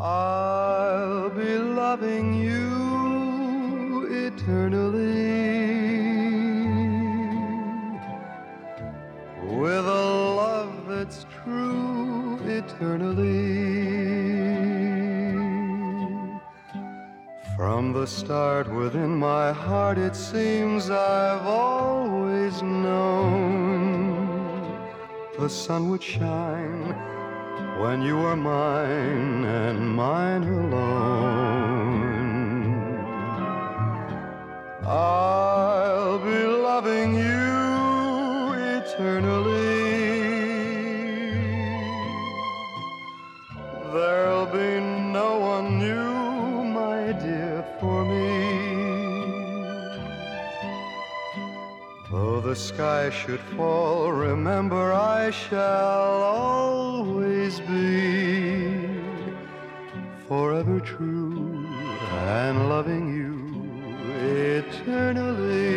I'll be loving you eternally with a love that's true eternally. From the start within my heart, it seems I've always known the sun would shine when you were mine and mine alone. I'll be loving you eternally. There'll be no one new, my dear, for me. Though the sky should fall, remember I shall always be forever true and loving you eternally.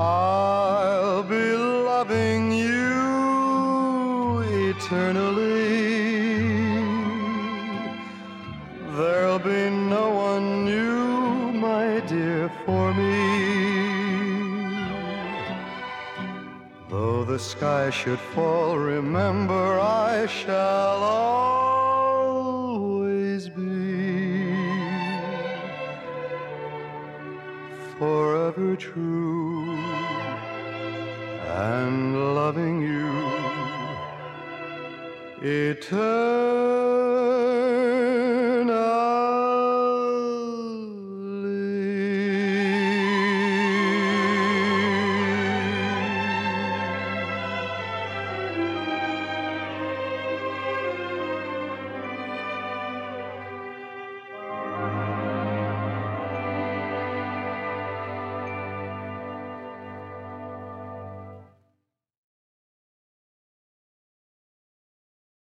I'll be loving you eternally. There'll be no one new, my dear, for me. Though the sky should fall, remember I shall always be ever true. And loving you eternally.